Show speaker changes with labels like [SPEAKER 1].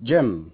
[SPEAKER 1] Jim.